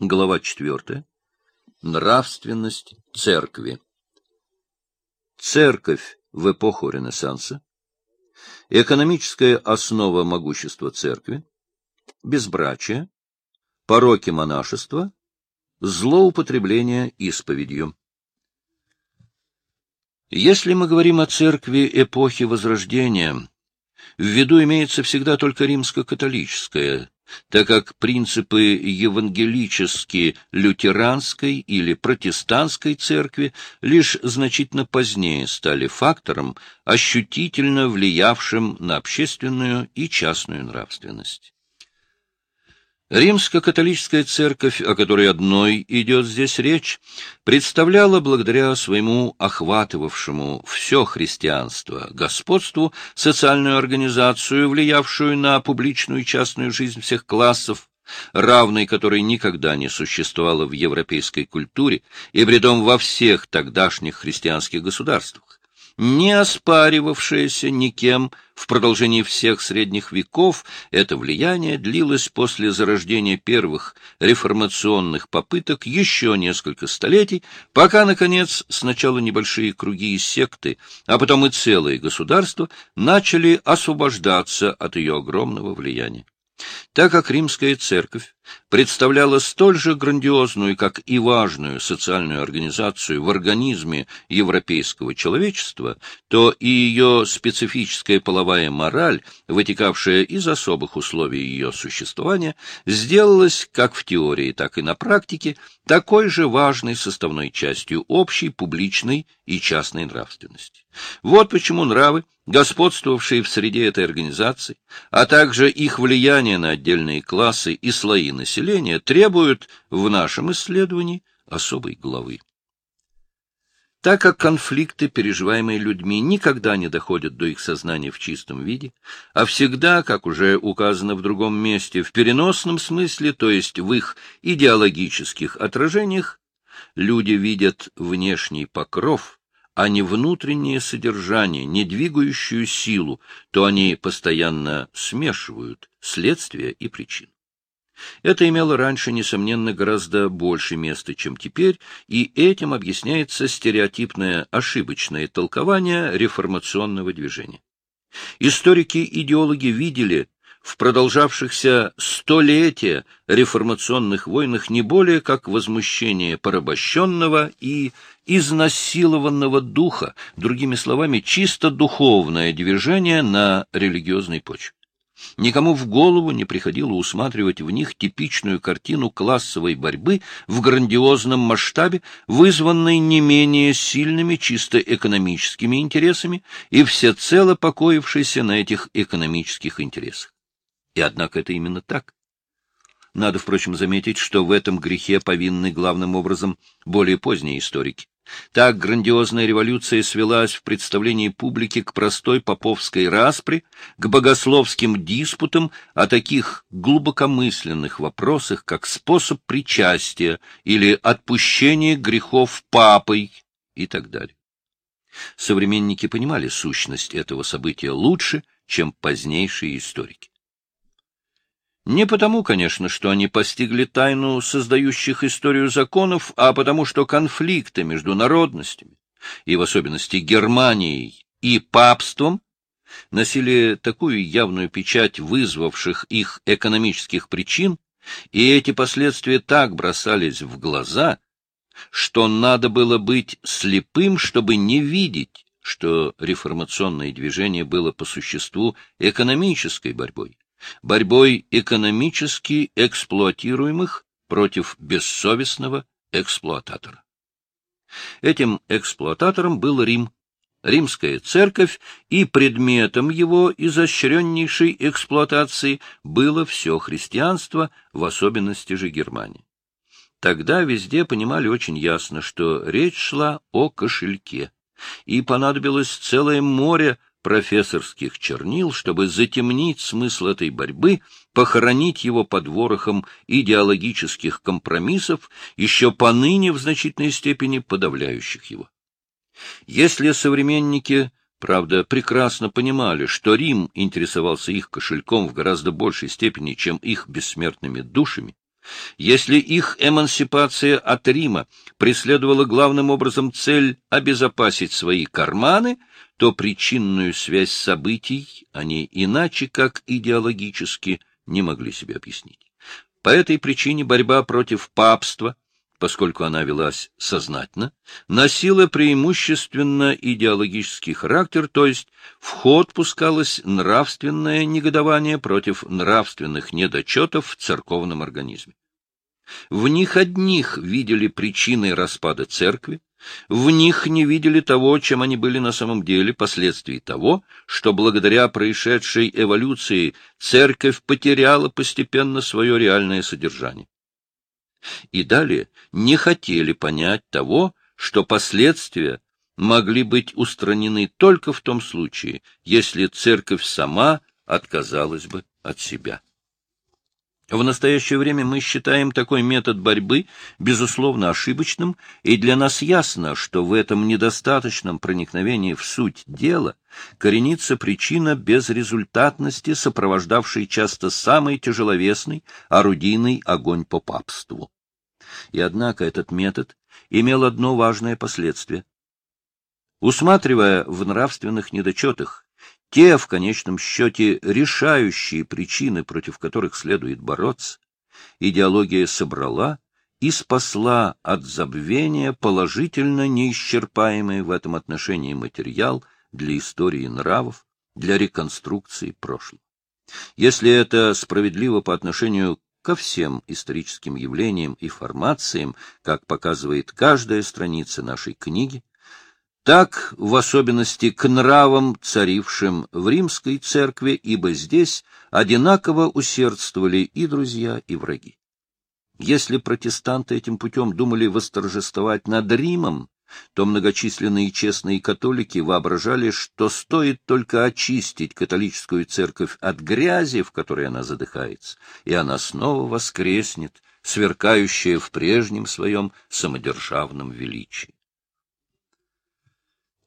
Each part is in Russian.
Глава 4. Нравственность церкви. Церковь в эпоху Ренессанса. Экономическая основа могущества церкви. Безбрачие. Пороки монашества. Злоупотребление исповедью. Если мы говорим о церкви эпохи Возрождения, в виду имеется всегда только римско-католическая, так как принципы евангелические лютеранской или протестантской церкви лишь значительно позднее стали фактором, ощутительно влиявшим на общественную и частную нравственность. Римско-католическая церковь, о которой одной идет здесь речь, представляла благодаря своему охватывавшему все христианство господству социальную организацию, влиявшую на публичную и частную жизнь всех классов, равной которой никогда не существовало в европейской культуре и притом во всех тогдашних христианских государствах не оспаривавшееся никем в продолжении всех средних веков, это влияние длилось после зарождения первых реформационных попыток еще несколько столетий, пока, наконец, сначала небольшие круги и секты, а потом и целые государства начали освобождаться от ее огромного влияния. Так как римская церковь представляла столь же грандиозную, как и важную социальную организацию в организме европейского человечества, то и ее специфическая половая мораль, вытекавшая из особых условий ее существования, сделалась как в теории, так и на практике такой же важной составной частью общей публичной и частной нравственности. Вот почему нравы, господствовавшие в среде этой организации, а также их влияние на отдельные классы и слои населения, требуют в нашем исследовании особой главы. Так как конфликты, переживаемые людьми, никогда не доходят до их сознания в чистом виде, а всегда, как уже указано в другом месте, в переносном смысле, то есть в их идеологических отражениях, люди видят внешний покров, а не внутреннее содержание, не двигающую силу, то они постоянно смешивают следствие и причину. Это имело раньше, несомненно, гораздо больше места, чем теперь, и этим объясняется стереотипное ошибочное толкование реформационного движения. Историки-идеологи видели в продолжавшихся столетия реформационных войнах не более как возмущение порабощенного и изнасилованного духа, другими словами, чисто духовное движение на религиозной почве. Никому в голову не приходило усматривать в них типичную картину классовой борьбы в грандиозном масштабе, вызванной не менее сильными чисто экономическими интересами и всецело покоившейся на этих экономических интересах. И однако это именно так. Надо, впрочем, заметить, что в этом грехе повинны главным образом более поздние историки. Так грандиозная революция свелась в представлении публики к простой поповской распре, к богословским диспутам о таких глубокомысленных вопросах, как способ причастия или отпущение грехов папой и так далее. Современники понимали сущность этого события лучше, чем позднейшие историки. Не потому, конечно, что они постигли тайну создающих историю законов, а потому что конфликты между народностями, и в особенности Германией и папством, носили такую явную печать вызвавших их экономических причин, и эти последствия так бросались в глаза, что надо было быть слепым, чтобы не видеть, что реформационное движение было по существу экономической борьбой борьбой экономически эксплуатируемых против бессовестного эксплуататора. Этим эксплуататором был Рим, римская церковь, и предметом его изощреннейшей эксплуатации было все христианство, в особенности же Германия. Тогда везде понимали очень ясно, что речь шла о кошельке, и понадобилось целое море профессорских чернил, чтобы затемнить смысл этой борьбы, похоронить его под ворохом идеологических компромиссов, еще поныне в значительной степени подавляющих его. Если современники, правда, прекрасно понимали, что Рим интересовался их кошельком в гораздо большей степени, чем их бессмертными душами, Если их эмансипация от Рима преследовала главным образом цель обезопасить свои карманы, то причинную связь событий они иначе как идеологически не могли себе объяснить. По этой причине борьба против папства, поскольку она велась сознательно, носила преимущественно идеологический характер, то есть в ход пускалось нравственное негодование против нравственных недочетов в церковном организме. В них одних видели причины распада церкви, в них не видели того, чем они были на самом деле, последствий того, что благодаря происшедшей эволюции церковь потеряла постепенно свое реальное содержание. И далее не хотели понять того, что последствия могли быть устранены только в том случае, если церковь сама отказалась бы от себя. В настоящее время мы считаем такой метод борьбы, безусловно, ошибочным, и для нас ясно, что в этом недостаточном проникновении в суть дела коренится причина безрезультатности, сопровождавшей часто самый тяжеловесный, орудийный огонь по папству. И однако этот метод имел одно важное последствие. Усматривая в нравственных недочетах те, в конечном счете, решающие причины, против которых следует бороться, идеология собрала и спасла от забвения положительно неисчерпаемый в этом отношении материал для истории нравов, для реконструкции прошлого. Если это справедливо по отношению ко всем историческим явлениям и формациям, как показывает каждая страница нашей книги, так, в особенности к нравам, царившим в римской церкви, ибо здесь одинаково усердствовали и друзья, и враги. Если протестанты этим путем думали восторжествовать над Римом, то многочисленные честные католики воображали, что стоит только очистить католическую церковь от грязи, в которой она задыхается, и она снова воскреснет, сверкающая в прежнем своем самодержавном величии.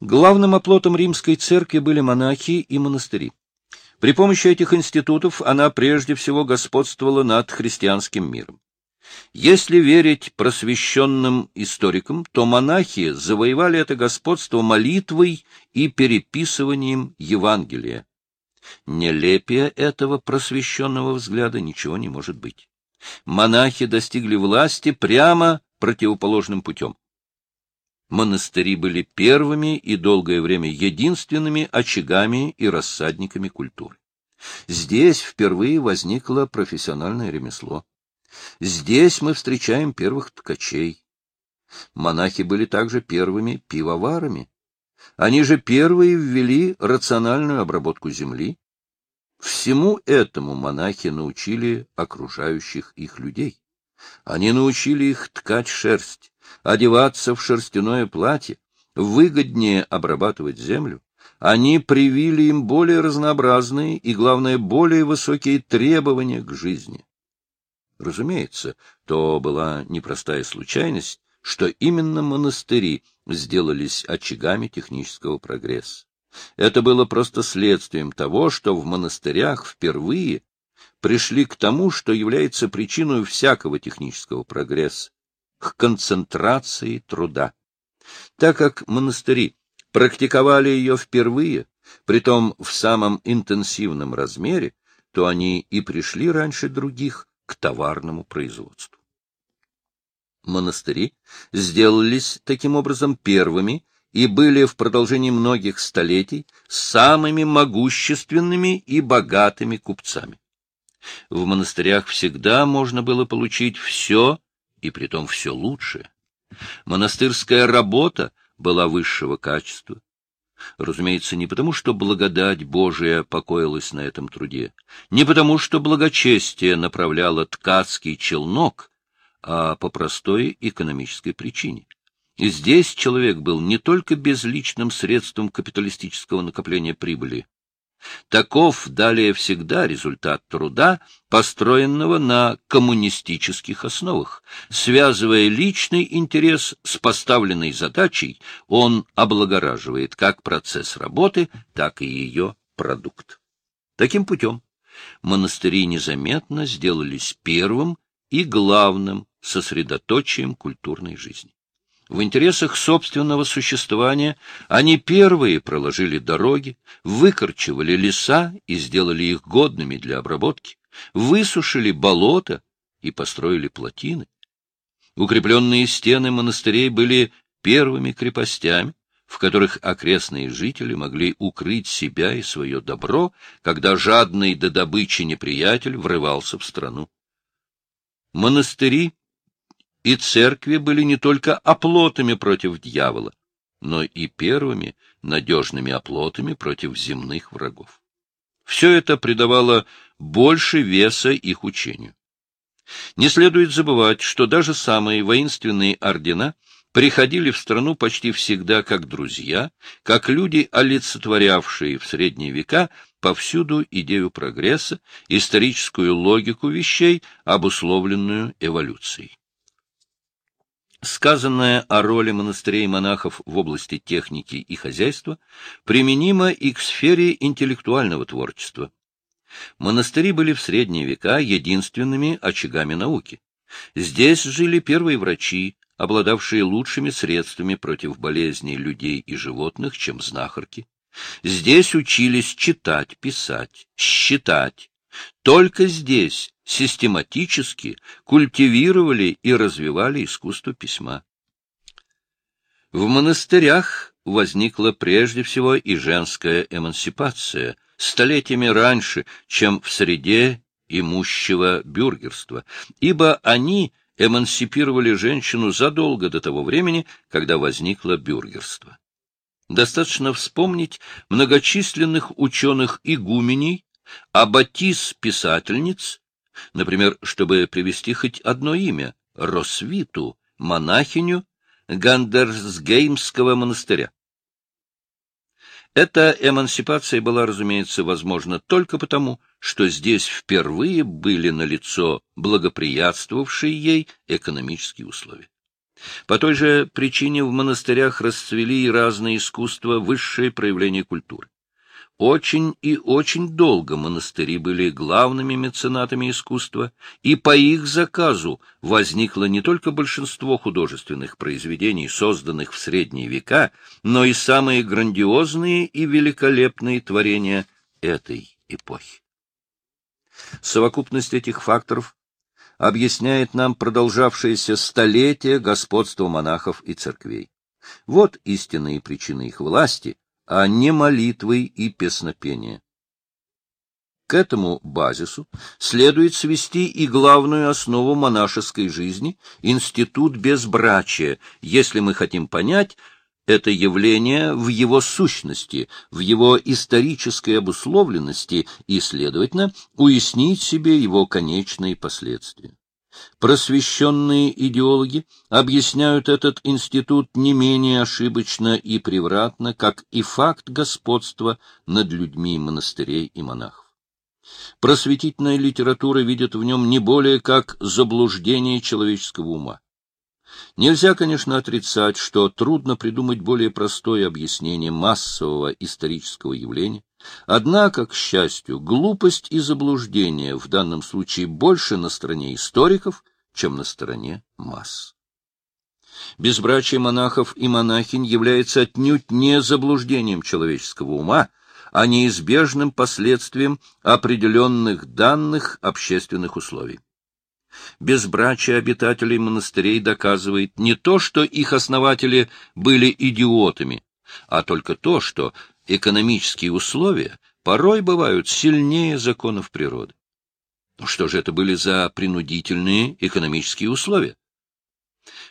Главным оплотом римской церкви были монахи и монастыри. При помощи этих институтов она прежде всего господствовала над христианским миром. Если верить просвещенным историкам, то монахи завоевали это господство молитвой и переписыванием Евангелия. Нелепее этого просвещенного взгляда ничего не может быть. Монахи достигли власти прямо противоположным путем. Монастыри были первыми и долгое время единственными очагами и рассадниками культуры. Здесь впервые возникло профессиональное ремесло. Здесь мы встречаем первых ткачей. Монахи были также первыми пивоварами. Они же первые ввели рациональную обработку земли. Всему этому монахи научили окружающих их людей. Они научили их ткать шерсть, одеваться в шерстяное платье, выгоднее обрабатывать землю, они привили им более разнообразные и, главное, более высокие требования к жизни. Разумеется, то была непростая случайность, что именно монастыри сделались очагами технического прогресса. Это было просто следствием того, что в монастырях впервые пришли к тому, что является причиной всякого технического прогресса к концентрации труда. Так как монастыри практиковали ее впервые, притом в самом интенсивном размере, то они и пришли раньше других к товарному производству. Монастыри сделались таким образом первыми и были в продолжении многих столетий самыми могущественными и богатыми купцами. В монастырях всегда можно было получить все, и притом все лучшее. Монастырская работа была высшего качества. Разумеется, не потому, что благодать Божия покоилась на этом труде, не потому, что благочестие направляло ткацкий челнок, а по простой экономической причине. Здесь человек был не только безличным средством капиталистического накопления прибыли, Таков далее всегда результат труда, построенного на коммунистических основах. Связывая личный интерес с поставленной задачей, он облагораживает как процесс работы, так и ее продукт. Таким путем монастыри незаметно сделались первым и главным сосредоточием культурной жизни. В интересах собственного существования они первые проложили дороги, выкорчевали леса и сделали их годными для обработки, высушили болота и построили плотины. Укрепленные стены монастырей были первыми крепостями, в которых окрестные жители могли укрыть себя и свое добро, когда жадный до добычи неприятель врывался в страну. Монастыри и церкви были не только оплотами против дьявола, но и первыми надежными оплотами против земных врагов. Все это придавало больше веса их учению. Не следует забывать, что даже самые воинственные ордена приходили в страну почти всегда как друзья, как люди, олицетворявшие в средние века повсюду идею прогресса, историческую логику вещей, обусловленную эволюцией. Сказанное о роли монастырей монахов в области техники и хозяйства применимо и к сфере интеллектуального творчества. Монастыри были в средние века единственными очагами науки. Здесь жили первые врачи, обладавшие лучшими средствами против болезней людей и животных, чем знахарки. Здесь учились читать, писать, считать. Только здесь систематически культивировали и развивали искусство письма. В монастырях возникла прежде всего и женская эмансипация, столетиями раньше, чем в среде имущего бюргерства, ибо они эмансипировали женщину задолго до того времени, когда возникло бюргерство. Достаточно вспомнить многочисленных ученых-игуменей, аббатис-писательниц, Например, чтобы привести хоть одно имя — Росвиту, монахиню Гандерсгеймского монастыря. Эта эмансипация была, разумеется, возможна только потому, что здесь впервые были налицо благоприятствовавшие ей экономические условия. По той же причине в монастырях расцвели и разные искусства, высшие проявления культуры. Очень и очень долго монастыри были главными меценатами искусства, и по их заказу возникло не только большинство художественных произведений, созданных в средние века, но и самые грандиозные и великолепные творения этой эпохи. Совокупность этих факторов объясняет нам продолжавшееся столетие господства монахов и церквей. Вот истинные причины их власти — а не молитвой и песнопения. К этому базису следует свести и главную основу монашеской жизни — институт безбрачия, если мы хотим понять это явление в его сущности, в его исторической обусловленности и, следовательно, уяснить себе его конечные последствия. Просвещенные идеологи объясняют этот институт не менее ошибочно и превратно, как и факт господства над людьми монастырей и монахов. Просветительная литература видит в нем не более как заблуждение человеческого ума. Нельзя, конечно, отрицать, что трудно придумать более простое объяснение массового исторического явления, Однако, к счастью, глупость и заблуждение в данном случае больше на стороне историков, чем на стороне масс. Безбрачие монахов и монахинь является отнюдь не заблуждением человеческого ума, а неизбежным последствием определенных данных общественных условий. Безбрачие обитателей монастырей доказывает не то, что их основатели были идиотами, а только то, что экономические условия порой бывают сильнее законов природы. Ну что же это были за принудительные экономические условия?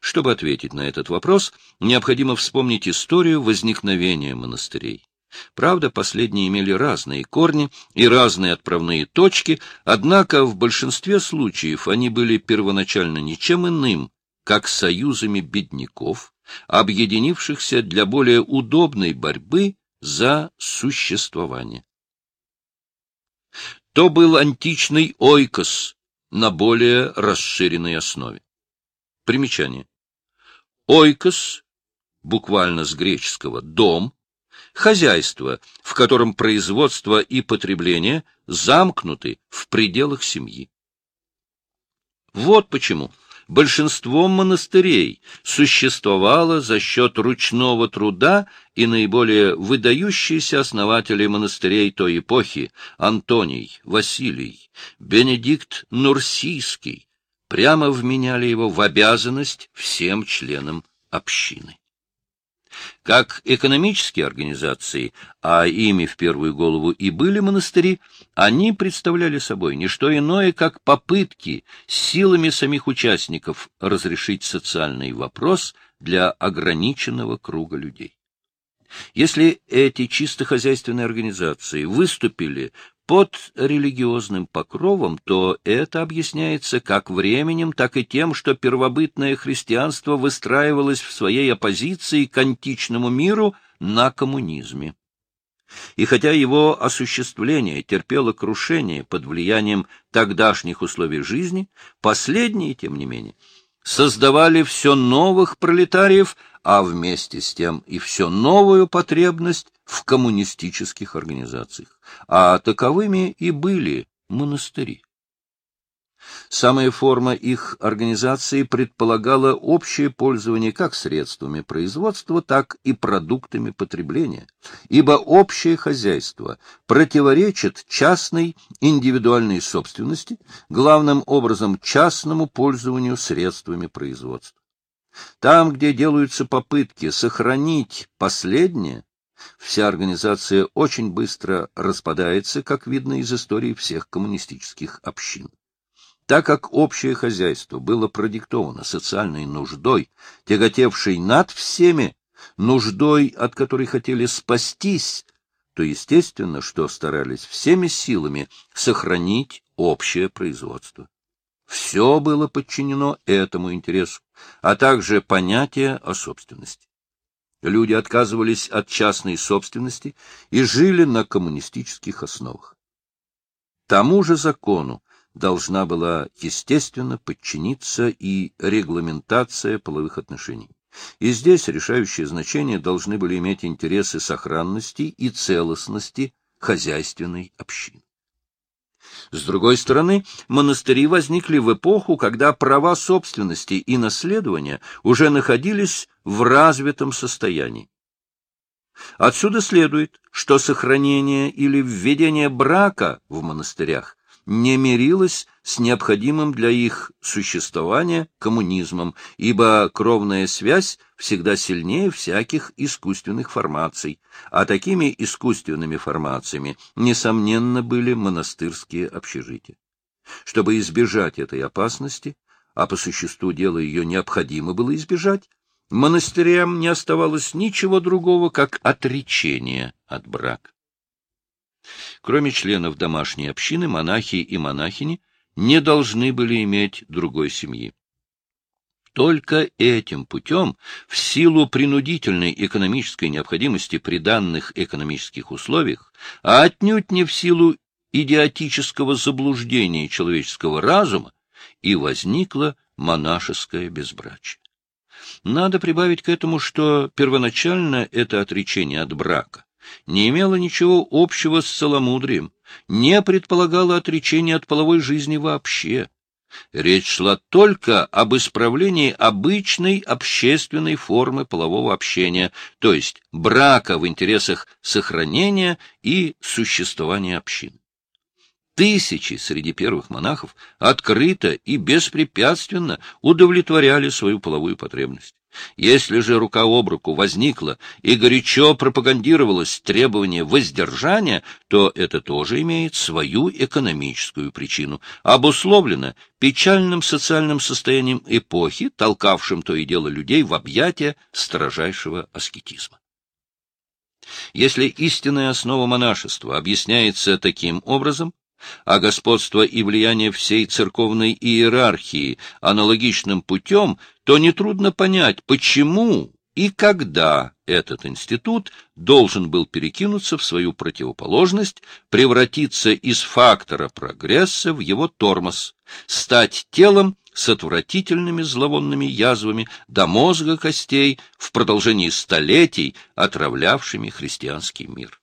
Чтобы ответить на этот вопрос, необходимо вспомнить историю возникновения монастырей. Правда, последние имели разные корни и разные отправные точки, однако в большинстве случаев они были первоначально ничем иным, как союзами бедняков, объединившихся для более удобной борьбы за существование. То был античный ойкос на более расширенной основе. Примечание. Ойкос, буквально с греческого «дом», хозяйство, в котором производство и потребление замкнуты в пределах семьи. Вот почему большинство монастырей существовало за счет ручного труда и наиболее выдающиеся основатели монастырей той эпохи — Антоний, Василий, Бенедикт Нурсийский — прямо вменяли его в обязанность всем членам общины. Как экономические организации, а ими в первую голову и были монастыри, они представляли собой не что иное, как попытки силами самих участников разрешить социальный вопрос для ограниченного круга людей. Если эти чисто хозяйственные организации выступили под религиозным покровом, то это объясняется как временем, так и тем, что первобытное христианство выстраивалось в своей оппозиции к античному миру на коммунизме. И хотя его осуществление терпело крушение под влиянием тогдашних условий жизни, последние, тем не менее, создавали все новых пролетариев, а вместе с тем и все новую потребность в коммунистических организациях, а таковыми и были монастыри. Самая форма их организации предполагала общее пользование как средствами производства, так и продуктами потребления, ибо общее хозяйство противоречит частной индивидуальной собственности, главным образом частному пользованию средствами производства. Там, где делаются попытки сохранить последнее, вся организация очень быстро распадается, как видно из истории всех коммунистических общин. Так как общее хозяйство было продиктовано социальной нуждой, тяготевшей над всеми, нуждой, от которой хотели спастись, то естественно, что старались всеми силами сохранить общее производство. Все было подчинено этому интересу, а также понятие о собственности. Люди отказывались от частной собственности и жили на коммунистических основах. Тому же закону должна была, естественно, подчиниться и регламентация половых отношений. И здесь решающее значение должны были иметь интересы сохранности и целостности хозяйственной общины. С другой стороны, монастыри возникли в эпоху, когда права собственности и наследования уже находились в развитом состоянии. Отсюда следует, что сохранение или введение брака в монастырях не мирилось с необходимым для их существования коммунизмом, ибо кровная связь всегда сильнее всяких искусственных формаций, а такими искусственными формациями, несомненно, были монастырские общежития. Чтобы избежать этой опасности, а по существу дела ее необходимо было избежать, монастырям не оставалось ничего другого, как отречение от брака. Кроме членов домашней общины, монахи и монахини не должны были иметь другой семьи. Только этим путем, в силу принудительной экономической необходимости при данных экономических условиях, а отнюдь не в силу идиотического заблуждения человеческого разума, и возникло монашеское безбрачие. Надо прибавить к этому, что первоначально это отречение от брака не имело ничего общего с целомудрием, не предполагало отречения от половой жизни вообще. Речь шла только об исправлении обычной общественной формы полового общения, то есть брака в интересах сохранения и существования общин. Тысячи среди первых монахов открыто и беспрепятственно удовлетворяли свою половую потребность. Если же рука об руку возникла и горячо пропагандировалось требование воздержания, то это тоже имеет свою экономическую причину, обусловлено печальным социальным состоянием эпохи, толкавшим то и дело людей в объятия строжайшего аскетизма. Если истинная основа монашества объясняется таким образом, а господство и влияние всей церковной иерархии аналогичным путем, то нетрудно понять, почему и когда этот институт должен был перекинуться в свою противоположность, превратиться из фактора прогресса в его тормоз, стать телом с отвратительными зловонными язвами до мозга костей в продолжении столетий, отравлявшими христианский мир.